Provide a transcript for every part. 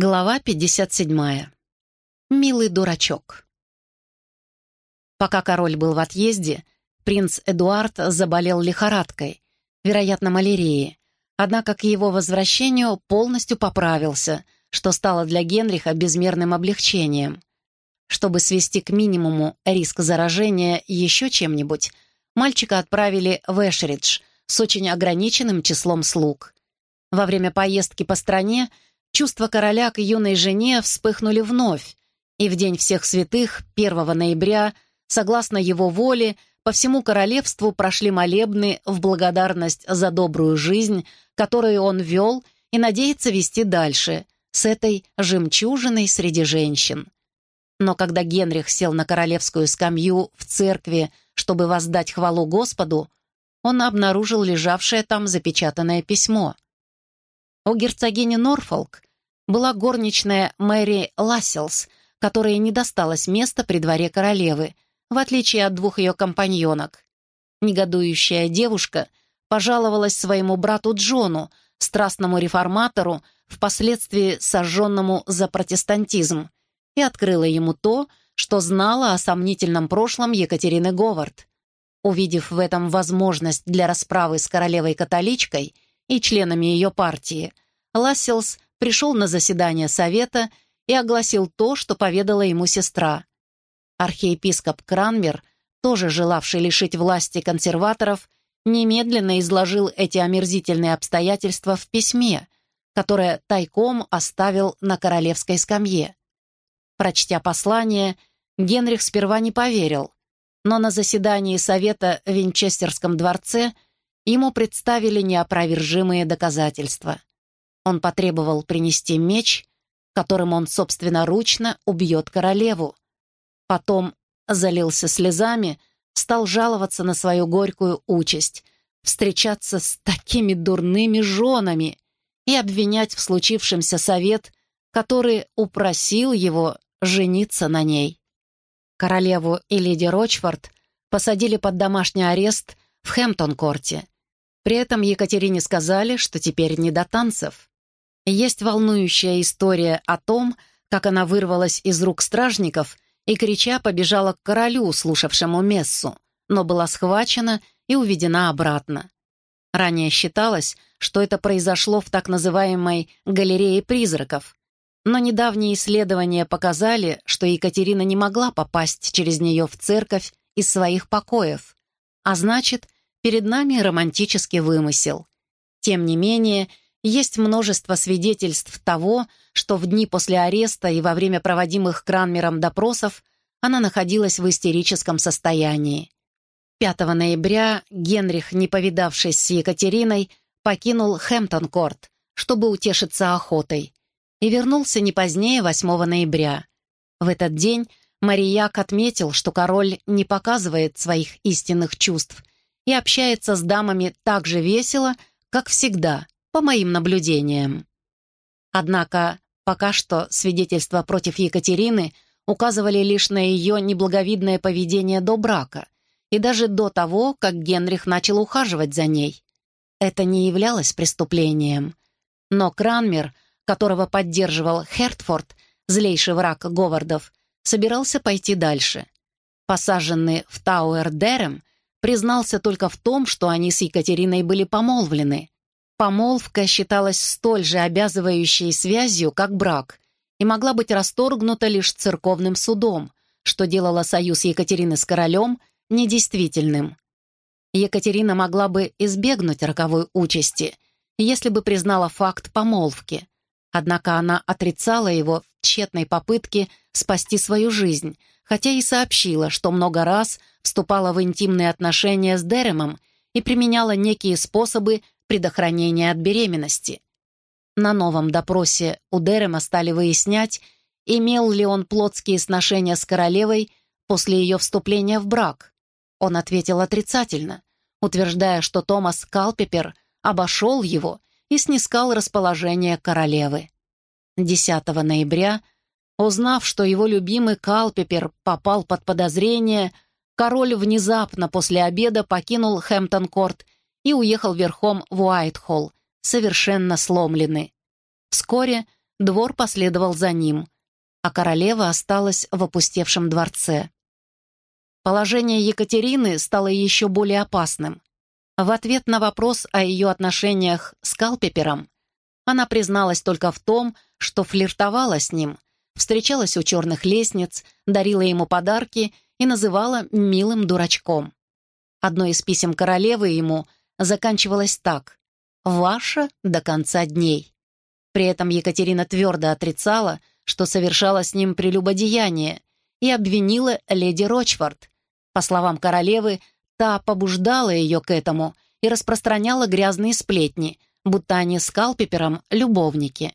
Глава 57. Милый дурачок. Пока король был в отъезде, принц Эдуард заболел лихорадкой, вероятно, малярией, однако к его возвращению полностью поправился, что стало для Генриха безмерным облегчением. Чтобы свести к минимуму риск заражения еще чем-нибудь, мальчика отправили в Эшридж с очень ограниченным числом слуг. Во время поездки по стране – Чувства короля к юной жене вспыхнули вновь, и в День всех святых, 1 ноября, согласно его воле, по всему королевству прошли молебны в благодарность за добрую жизнь, которую он вел и надеется вести дальше, с этой жемчужиной среди женщин. Но когда Генрих сел на королевскую скамью в церкви, чтобы воздать хвалу Господу, он обнаружил лежавшее там запечатанное письмо — у герцогини Норфолк была горничная Мэри Ласселс, которой не досталось места при дворе королевы, в отличие от двух ее компаньонок. Негодующая девушка пожаловалась своему брату Джону, страстному реформатору, впоследствии сожженному за протестантизм, и открыла ему то, что знала о сомнительном прошлом Екатерины Говард. Увидев в этом возможность для расправы с королевой-католичкой – и членами ее партии, Ласселс пришел на заседание совета и огласил то, что поведала ему сестра. Архиепископ Кранмер, тоже желавший лишить власти консерваторов, немедленно изложил эти омерзительные обстоятельства в письме, которое тайком оставил на королевской скамье. Прочтя послание, Генрих сперва не поверил, но на заседании совета в Винчестерском дворце – Ему представили неопровержимые доказательства. Он потребовал принести меч, которым он собственноручно убьет королеву. Потом залился слезами, стал жаловаться на свою горькую участь, встречаться с такими дурными женами и обвинять в случившемся совет, который упросил его жениться на ней. Королеву и леди Рочфорд посадили под домашний арест в Хэмптон-корте, при этом Екатерине сказали, что теперь не до танцев. Есть волнующая история о том, как она вырвалась из рук стражников и, крича, побежала к королю, слушавшему мессу, но была схвачена и уведена обратно. Ранее считалось, что это произошло в так называемой «галерее призраков», но недавние исследования показали, что Екатерина не могла попасть через нее в церковь из своих покоев, а значит, Перед нами романтический вымысел. Тем не менее, есть множество свидетельств того, что в дни после ареста и во время проводимых Кранмером допросов она находилась в истерическом состоянии. 5 ноября Генрих, не повидавшись с Екатериной, покинул Хэмптон-корт, чтобы утешиться охотой, и вернулся не позднее 8 ноября. В этот день Марияк отметил, что король не показывает своих истинных чувств и общается с дамами так же весело, как всегда, по моим наблюдениям. Однако пока что свидетельства против Екатерины указывали лишь на ее неблаговидное поведение до брака и даже до того, как Генрих начал ухаживать за ней. Это не являлось преступлением. Но Кранмер, которого поддерживал Хертфорд, злейший враг Говардов, собирался пойти дальше. Посаженный в Тауэр-Дерем, признался только в том, что они с Екатериной были помолвлены. Помолвка считалась столь же обязывающей связью, как брак, и могла быть расторгнута лишь церковным судом, что делало союз Екатерины с королем недействительным. Екатерина могла бы избегнуть роковой участи, если бы признала факт помолвки. Однако она отрицала его в тщетной попытке спасти свою жизнь, хотя и сообщила, что много раз вступала в интимные отношения с Деремом и применяла некие способы предохранения от беременности. На новом допросе у Дерема стали выяснять, имел ли он плотские сношения с королевой после ее вступления в брак. Он ответил отрицательно, утверждая, что Томас Калпепер обошел его и снискал расположение королевы. 10 ноября – Узнав, что его любимый Калпепер попал под подозрение, король внезапно после обеда покинул Хэмптон-корт и уехал верхом в Уайтхолл, совершенно сломленный. Вскоре двор последовал за ним, а королева осталась в опустевшем дворце. Положение Екатерины стало еще более опасным. В ответ на вопрос о ее отношениях с Калпепером она призналась только в том, что флиртовала с ним, встречалась у черных лестниц, дарила ему подарки и называла «милым дурачком». Одно из писем королевы ему заканчивалось так «Ваша до конца дней». При этом Екатерина твердо отрицала, что совершала с ним прелюбодеяние, и обвинила леди Рочфорд. По словам королевы, та побуждала ее к этому и распространяла грязные сплетни, будто они с Калпипером любовники.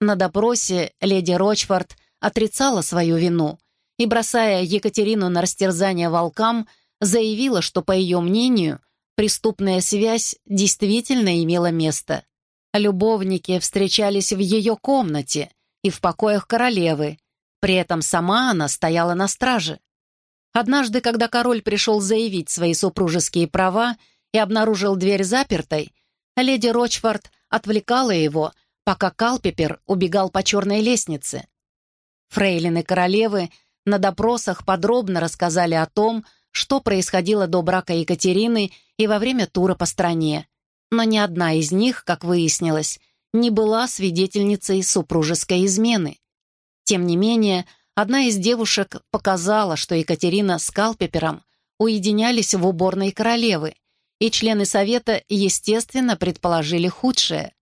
На допросе леди Рочфорд отрицала свою вину и, бросая Екатерину на растерзание волкам, заявила, что, по ее мнению, преступная связь действительно имела место. Любовники встречались в ее комнате и в покоях королевы, при этом сама она стояла на страже. Однажды, когда король пришел заявить свои супружеские права и обнаружил дверь запертой, леди Рочфорд отвлекала его, пока Калпипер убегал по черной лестнице. Фрейлины королевы на допросах подробно рассказали о том, что происходило до брака Екатерины и во время тура по стране. Но ни одна из них, как выяснилось, не была свидетельницей супружеской измены. Тем не менее, одна из девушек показала, что Екатерина с Калпепером уединялись в уборной королевы, и члены совета, естественно, предположили худшее.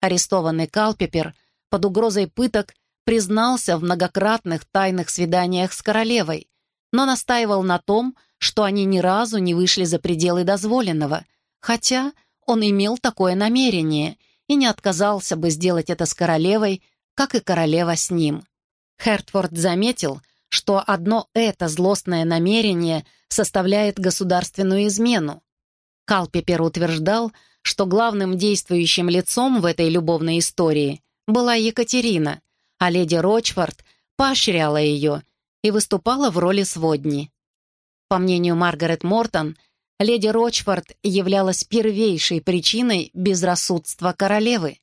Арестованный Калпепер под угрозой пыток признался в многократных тайных свиданиях с королевой, но настаивал на том, что они ни разу не вышли за пределы дозволенного, хотя он имел такое намерение и не отказался бы сделать это с королевой, как и королева с ним. Хертфорд заметил, что одно это злостное намерение составляет государственную измену. Калпепер утверждал, что главным действующим лицом в этой любовной истории была Екатерина, а леди Рочфорд поощряла ее и выступала в роли сводни. По мнению Маргарет Мортон, леди Рочфорд являлась первейшей причиной безрассудства королевы.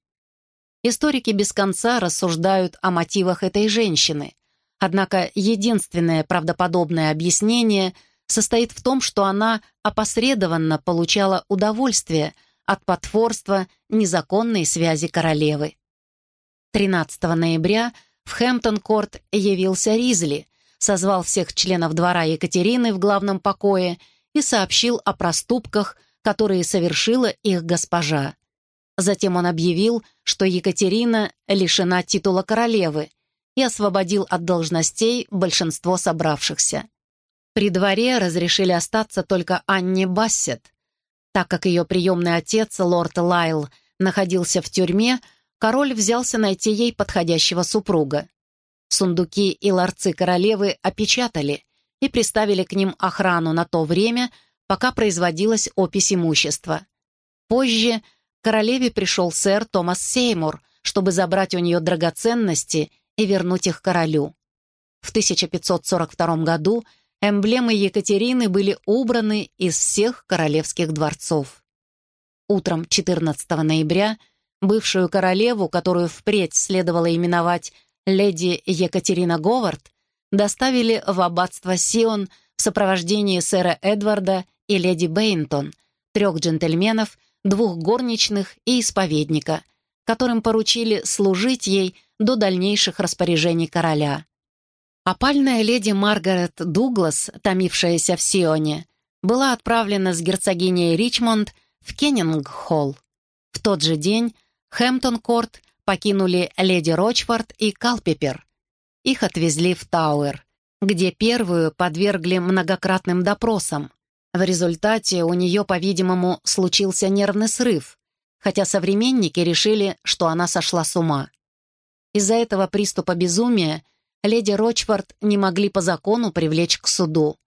Историки без конца рассуждают о мотивах этой женщины, однако единственное правдоподобное объяснение состоит в том, что она опосредованно получала удовольствие от потворства незаконной связи королевы. 13 ноября в Хэмптон-корт явился Ризли, созвал всех членов двора Екатерины в главном покое и сообщил о проступках, которые совершила их госпожа. Затем он объявил, что Екатерина лишена титула королевы и освободил от должностей большинство собравшихся. При дворе разрешили остаться только Анне Бассет. Так как ее приемный отец, лорд Лайл, находился в тюрьме, король взялся найти ей подходящего супруга. Сундуки и ларцы королевы опечатали и приставили к ним охрану на то время, пока производилась опись имущества. Позже королеве пришел сэр Томас Сеймур, чтобы забрать у нее драгоценности и вернуть их королю. В 1542 году эмблемы Екатерины были убраны из всех королевских дворцов. Утром 14 ноября бывшую королеву, которую впредь следовало именовать леди Екатерина Говард, доставили в аббатство Сион в сопровождении сэра Эдварда и леди Бейнтон, трех джентльменов, двух горничных и исповедника, которым поручили служить ей до дальнейших распоряжений короля. Опальная леди Маргарет Дуглас, томившаяся в Сионе, была отправлена с герцогиней Ричмонд в Кеннинг-холл. В тот же день Хэмптон-корт покинули леди Рочфорд и Калпипер. Их отвезли в Тауэр, где первую подвергли многократным допросам. В результате у нее, по-видимому, случился нервный срыв, хотя современники решили, что она сошла с ума. Из-за этого приступа безумия леди Рочфорд не могли по закону привлечь к суду.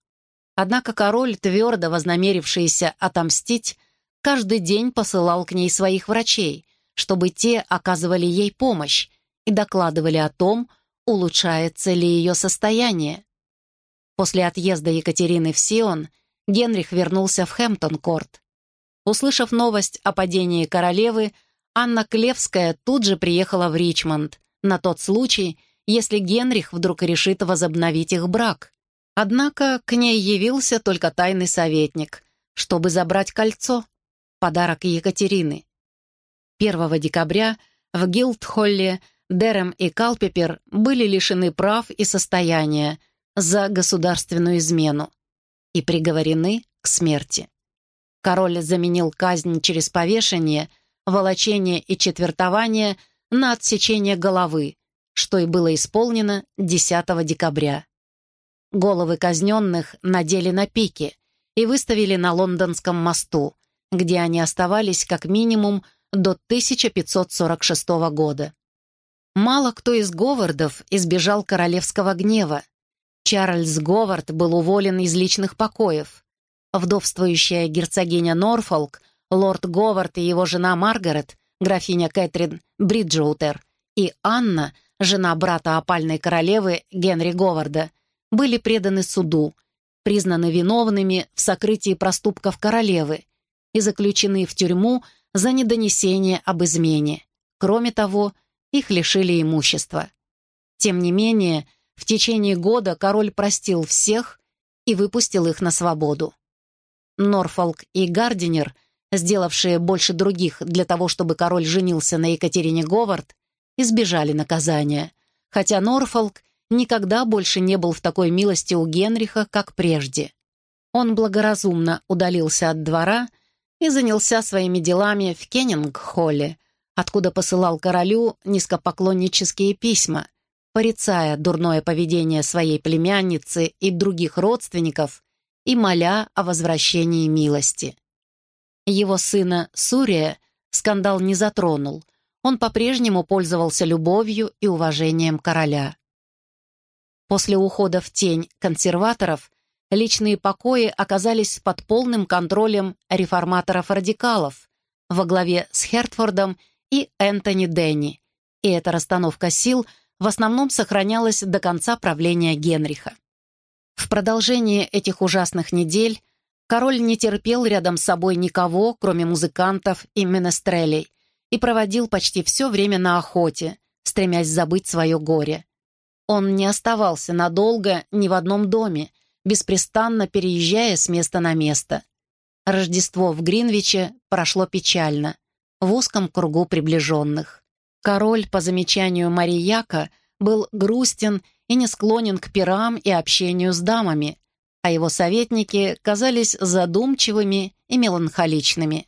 Однако король, твердо вознамерившийся отомстить, каждый день посылал к ней своих врачей, чтобы те оказывали ей помощь и докладывали о том, улучшается ли ее состояние. После отъезда Екатерины в Сион Генрих вернулся в Хэмптон-корт. Услышав новость о падении королевы, Анна Клевская тут же приехала в Ричмонд на тот случай, если Генрих вдруг решит возобновить их брак. Однако к ней явился только тайный советник, чтобы забрать кольцо, подарок Екатерины. 1 декабря в Гилдхолле Дерем и Калпепер были лишены прав и состояния за государственную измену и приговорены к смерти. Король заменил казнь через повешение, волочение и четвертование на отсечение головы, что и было исполнено 10 декабря. Головы казненных надели на пики и выставили на Лондонском мосту, где они оставались как минимум до 1546 года. Мало кто из Говардов избежал королевского гнева. Чарльз Говард был уволен из личных покоев. Вдовствующая герцогиня Норфолк, лорд Говард и его жена Маргарет, графиня Кэтрин Бриджоутер, и Анна, жена брата опальной королевы Генри Говарда, были преданы суду, признаны виновными в сокрытии проступков королевы и заключены в тюрьму за недонесение об измене. Кроме того, их лишили имущества. Тем не менее, в течение года король простил всех и выпустил их на свободу. Норфолк и Гардинер, сделавшие больше других для того, чтобы король женился на Екатерине Говард, избежали наказания, хотя Норфолк никогда больше не был в такой милости у Генриха, как прежде. Он благоразумно удалился от двора и занялся своими делами в Кеннинг-холле, откуда посылал королю низкопоклоннические письма, порицая дурное поведение своей племянницы и других родственников и моля о возвращении милости. Его сына Сурия скандал не затронул, он по-прежнему пользовался любовью и уважением короля. После ухода в тень консерваторов личные покои оказались под полным контролем реформаторов-радикалов во главе с Хертфордом и Энтони Денни, и эта расстановка сил в основном сохранялась до конца правления Генриха. В продолжение этих ужасных недель король не терпел рядом с собой никого, кроме музыкантов и менестрелей, и проводил почти все время на охоте, стремясь забыть свое горе. Он не оставался надолго ни в одном доме, беспрестанно переезжая с места на место. Рождество в Гринвиче прошло печально, в узком кругу приближенных. Король, по замечанию Марияка, был грустен и не склонен к пирам и общению с дамами, а его советники казались задумчивыми и меланхоличными.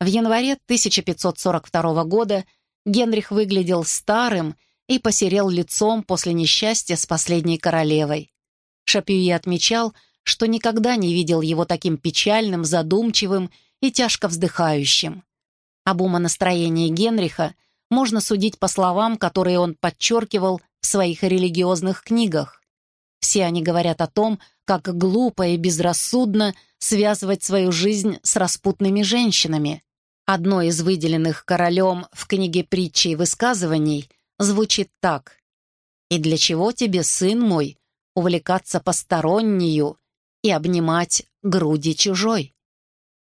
В январе 1542 года Генрих выглядел старым и посерел лицом после несчастья с последней королевой. Шапюи отмечал, что никогда не видел его таким печальным, задумчивым и тяжко вздыхающим. Об умонастроении Генриха можно судить по словам, которые он подчеркивал в своих религиозных книгах. Все они говорят о том, как глупо и безрассудно связывать свою жизнь с распутными женщинами. Одно из выделенных королем в книге притчей высказываний звучит так. «И для чего тебе, сын мой, увлекаться постороннюю и обнимать груди чужой.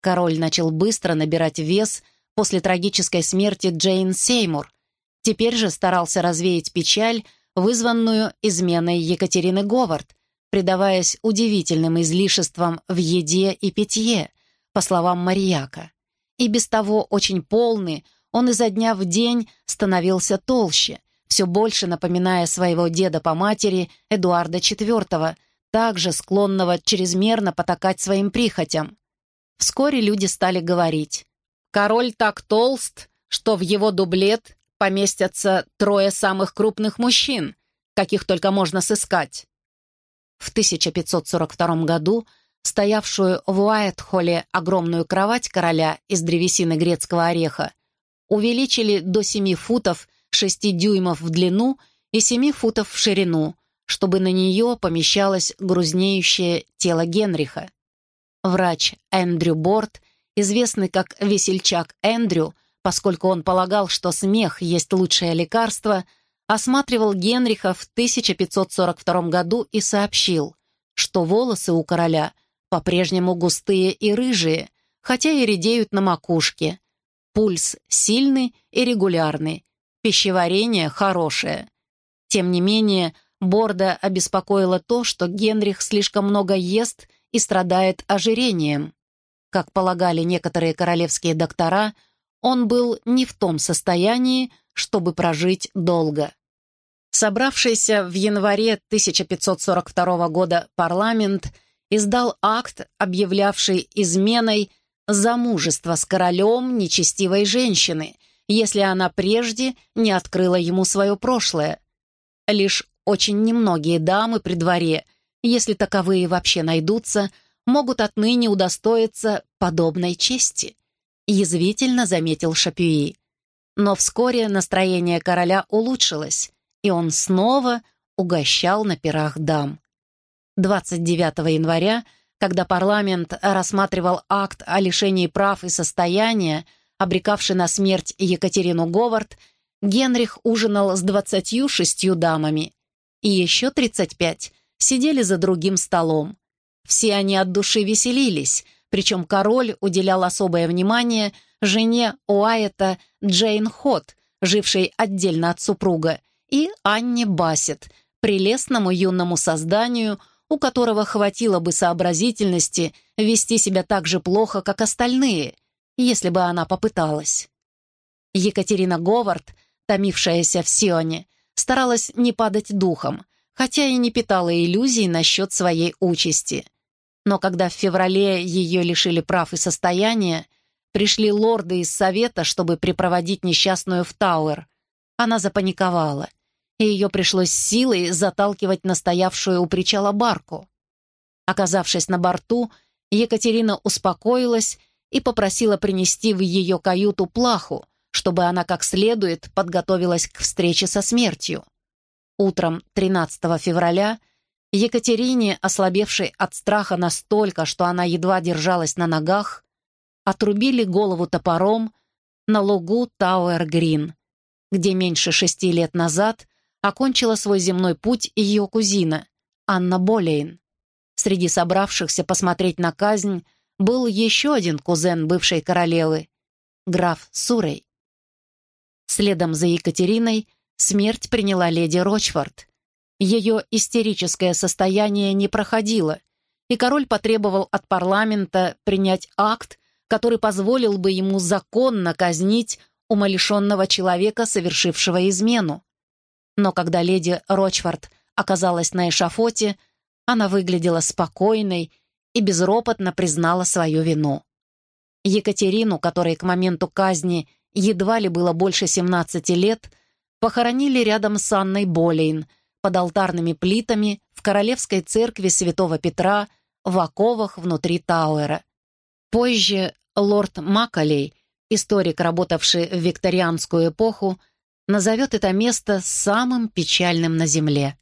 Король начал быстро набирать вес после трагической смерти Джейн Сеймур. Теперь же старался развеять печаль, вызванную изменой Екатерины Говард, предаваясь удивительным излишествам в еде и питье, по словам Марьяка. И без того очень полный, он изо дня в день становился толще — все больше напоминая своего деда по матери Эдуарда IV, также склонного чрезмерно потакать своим прихотям. Вскоре люди стали говорить, «Король так толст, что в его дублет поместятся трое самых крупных мужчин, каких только можно сыскать». В 1542 году стоявшую в Уайтхолле огромную кровать короля из древесины грецкого ореха увеличили до 7 футов 6 дюймов в длину и 7 футов в ширину, чтобы на нее помещалось грузнеющее тело Генриха. Врач Эндрю Борт, известный как весельчак Эндрю, поскольку он полагал, что смех есть лучшее лекарство, осматривал Генриха в 1542 году и сообщил, что волосы у короля по-прежнему густые и рыжие, хотя и редеют на макушке, Пульс сильный и регулярный, пищеварение хорошее. Тем не менее, Борда обеспокоило то, что Генрих слишком много ест и страдает ожирением. Как полагали некоторые королевские доктора, он был не в том состоянии, чтобы прожить долго. Собравшийся в январе 1542 года парламент издал акт, объявлявший изменой замужество с королем нечестивой женщины, если она прежде не открыла ему свое прошлое. Лишь очень немногие дамы при дворе, если таковые вообще найдутся, могут отныне удостоиться подобной чести, язвительно заметил Шапюи. Но вскоре настроение короля улучшилось, и он снова угощал на пирах дам. 29 января, когда парламент рассматривал акт о лишении прав и состояния, обрекавший на смерть Екатерину Говард, Генрих ужинал с 26 дамами, и еще 35 сидели за другим столом. Все они от души веселились, причем король уделял особое внимание жене Уайета Джейн Хот, жившей отдельно от супруга, и Анне Бассет, прелестному юному созданию, у которого хватило бы сообразительности вести себя так же плохо, как остальные, если бы она попыталась. Екатерина Говард, томившаяся в Сионе, старалась не падать духом, хотя и не питала иллюзий насчет своей участи. Но когда в феврале ее лишили прав и состояния, пришли лорды из совета, чтобы припроводить несчастную в Тауэр, она запаниковала — и ее пришлось силой заталкивать на стоявшую у причала барку. Оказавшись на борту, Екатерина успокоилась и попросила принести в ее каюту плаху, чтобы она как следует подготовилась к встрече со смертью. Утром 13 февраля Екатерине, ослабевшей от страха настолько, что она едва держалась на ногах, отрубили голову топором на лугу Тауэр-Грин, где меньше шести лет назад окончила свой земной путь ее кузина, Анна Болейн. Среди собравшихся посмотреть на казнь был еще один кузен бывшей королевы, граф Сурей. Следом за Екатериной смерть приняла леди Рочфорд. Ее истерическое состояние не проходило, и король потребовал от парламента принять акт, который позволил бы ему законно казнить умалишенного человека, совершившего измену. Но когда леди Рочфорд оказалась на эшафоте, она выглядела спокойной и безропотно признала свою вину. Екатерину, которой к моменту казни едва ли было больше 17 лет, похоронили рядом с Анной Болейн под алтарными плитами в Королевской церкви Святого Петра в оковах внутри Тауэра. Позже лорд Макалей, историк, работавший в викторианскую эпоху, назовет это место самым печальным на Земле.